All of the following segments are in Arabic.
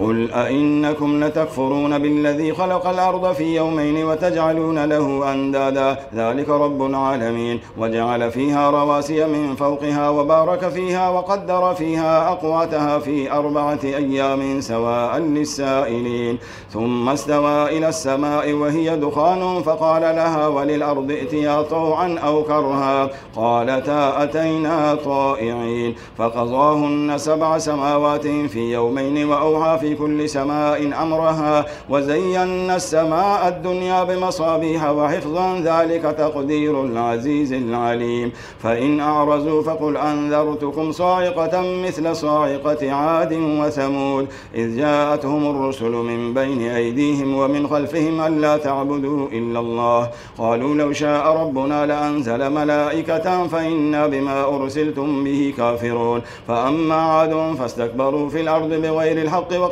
قل أئنكم لتكفرون بالذي خلق الأرض في يومين وتجعلون له أندادا. ذلك رب العالمين. وجعل فيها رواسي من فوقها وبارك فيها وقدر فيها أقواتها في أربعة أيام سواء للسائلين. ثم استوى إلى السماء وهي دخان فقال لها وللأرض ائتيا طوعا أو كرها. قالتا أتينا طائعين. فقضاهن سبع سماوات في يومين وأوحى في كل سماء أمرها وزينا السماء الدنيا بمصابيح وحفظا ذلك تقدير العزيز العليم. فإن أعرزوا فقل أنذرتكم صاعقة مثل صاعقة عاد وثمود إذ جاءتهم الرسل من بين أيديهم ومن خلفهم ألا تعبدوا إلا الله. قالوا لو شاء ربنا لأنزل ملائكة فإنا بما أرسلتم به كافرون. فأما عاد فاستكبروا في الأرض بغير الحق وقالوا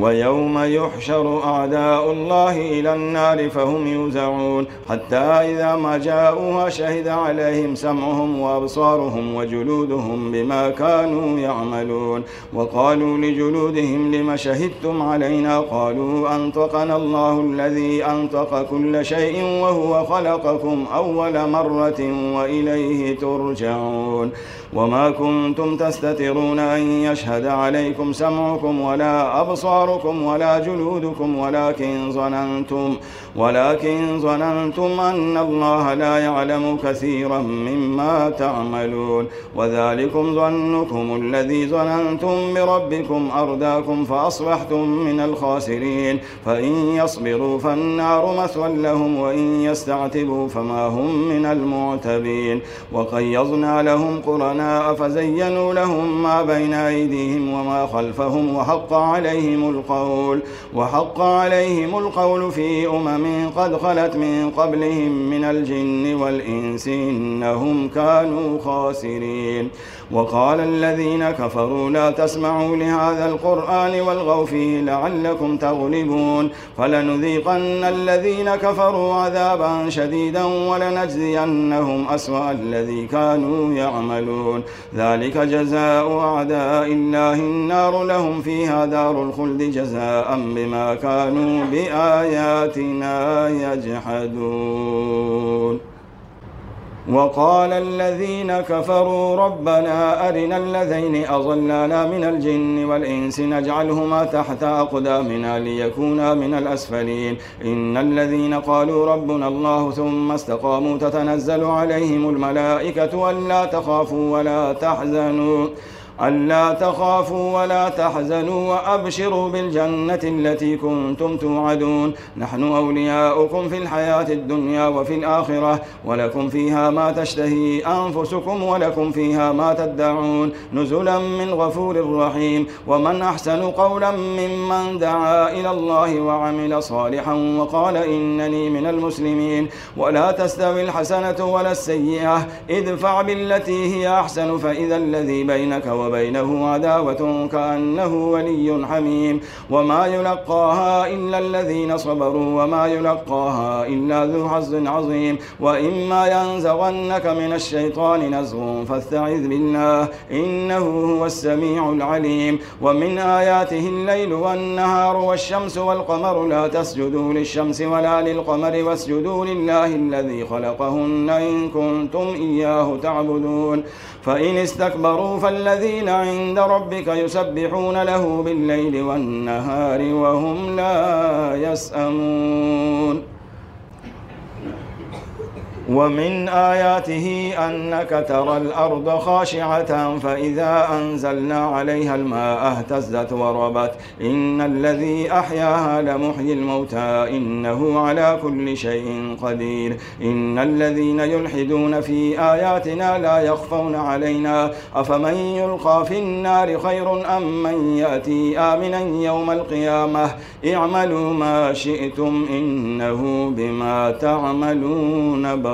ويوم يحشر أعداء الله إلى النار فهم يوزعون حتى إذا ما جاءوها شهد عليهم سمعهم وأبصارهم وجلودهم بما كانوا يعملون وقالوا لجلودهم لم شهدتم علينا قالوا أنطقنا الله الذي أنطق كل شيء وهو خلقكم أول مرة وإليه ترجعون وما كنتم تستترون أن يشهد عليكم سمعكم ولا أبصاركم ولا جلودكم ولكن ظننتم ولكن ظننتم أن الله لا يعلم كثيرا مما تعملون وذلكم ظنكم الذي ظننتم بربكم أرداكم فأصبحتم من الخاسرين فإن يصبروا فالنار مثوى لهم وإن يستعتبوا فما هم من المعتبين. وقيضنا لهم قرناء فزينوا لهم ما بين أيديهم وما خلفهم وحق عليهم القول. وحق عليهم القول في أمم قد خلت من قبلهم من الجن والإنس إنهم كانوا خاسرين. وقال الذين كفروا لا تسمعوا لهذا القرآن والغوا فيه لعلكم تغلبون. فلنذيقن الذين كفروا عذابا شديدا ولنجزينهم أسوأ الذي كانوا يعملون. ذلك جزاء أعداء الله النار لهم فيها دار الخلد جزاء بما كانوا بآياتنا يجحدون. وقال الذين كفروا ربنا أرنا الذين أضلانا من الجن والإنس نجعلهما تحت أقدامنا ليكونا من الأسفلين. إن الذين قالوا ربنا الله ثم استقاموا تتنزل عليهم الملائكة ألا تخافوا ولا تحزنوا. ألا تخافوا ولا تحزنوا وأبشروا بالجنة التي كنتم توعدون. نحن أولياؤكم في الحياة الدنيا وفي الآخرة ولكم فيها ما تشتهي أنفسكم ولكم فيها ما تدعون. نزلا من غفور رحيم. ومن أحسن قولا ممن دعا إلى الله وعمل صالحا وقال إنني من المسلمين. ولا تستوي الحسنة ولا السيئة. ادفع بالتي هي أحسن فإذا الذي بينك وبينه عداوة كأنه ولي حميم. وما يلقاها إلا الذين صبروا وما يلقاها إلا ذو حظ عظيم. وإما ينزغنك من الشيطان نزغ فاستعذ بالله إنه هو السميع العليم. ومن آياته الليل والنهار والشمس والقمر لا تسجدوا للشمس ولا للقمر واسجدوا لله الذي خلقهن إن كنتم إياه تعبدون. فإن استكبروا فالذين عند ربك يسبحون له بالليل والنهار وهم لا يسأمون. ومن آياته أنك ترى الأرض خاشعة فإذا أنزلنا عليها الماء اهتزت وربت. إن الذي أحياها لمحيي الموتى إنه على كل شيء قدير. إن الذين يلحدون في آياتنا لا يخفون علينا. أفمن يلقى في النار خير أم من يأتي آمنا يوم القيامة؟ اعملوا ما شئتم إنه بما تعملون بصير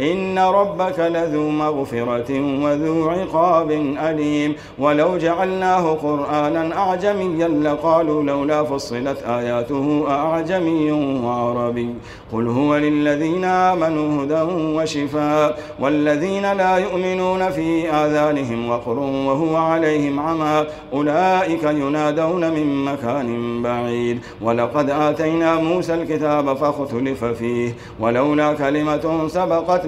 إن ربك لذو مغفرة وذو عقاب أليم. ولو جعلناه قرآنا أعجميا لقالوا لولا فصلت آياته أعجمي وعربي. قل هو للذين آمنوا هدى وشفاء والذين لا يؤمنون في آذانهم وقر وهو عليهم عمى. أولئك ينادون من مكان بعيد. ولقد آتينا موسى الكتاب فاختلف فيه. ولولا كلمة سبقت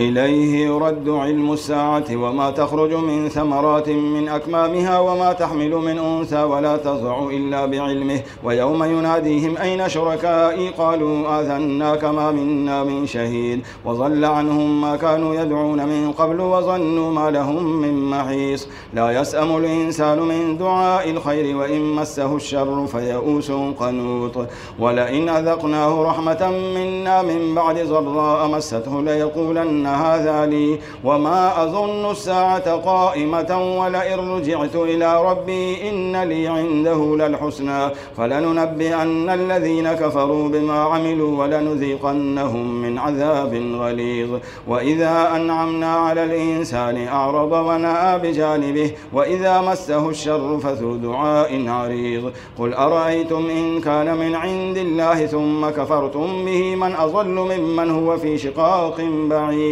إليه يرد علم الساعة وما تخرج من ثمرات من أكمامها وما تحمل من أنثى ولا تضع إلا بعلمه. ويوم يناديهم أين شركائي؟ قالوا آذناك ما منا من شهيد. وضل عنهم ما كانوا يدعون من قبل وظنوا ما لهم من محيص. لا يسأم الإنسان من دعاء الخير وإن مسه الشر فيئوس قنوط. ولئن أذقناه رحمة منا من بعد ضراء مسته ليقولن هذا لي وما أظن الساعة قائمة ولئن رجعت إلى ربي إن لي عنده للحسنى فلننبئن الذين كفروا بما عملوا ولنذيقنهم من عذاب غليظ وإذا أنعمنا على الإنسان أعرض ونأى بجانبه وإذا مسه الشر فذو دعاء عريض قل أرأيتم إن كان من عند الله ثم كفرتم به من أضل ممن هو في شقاق بعيد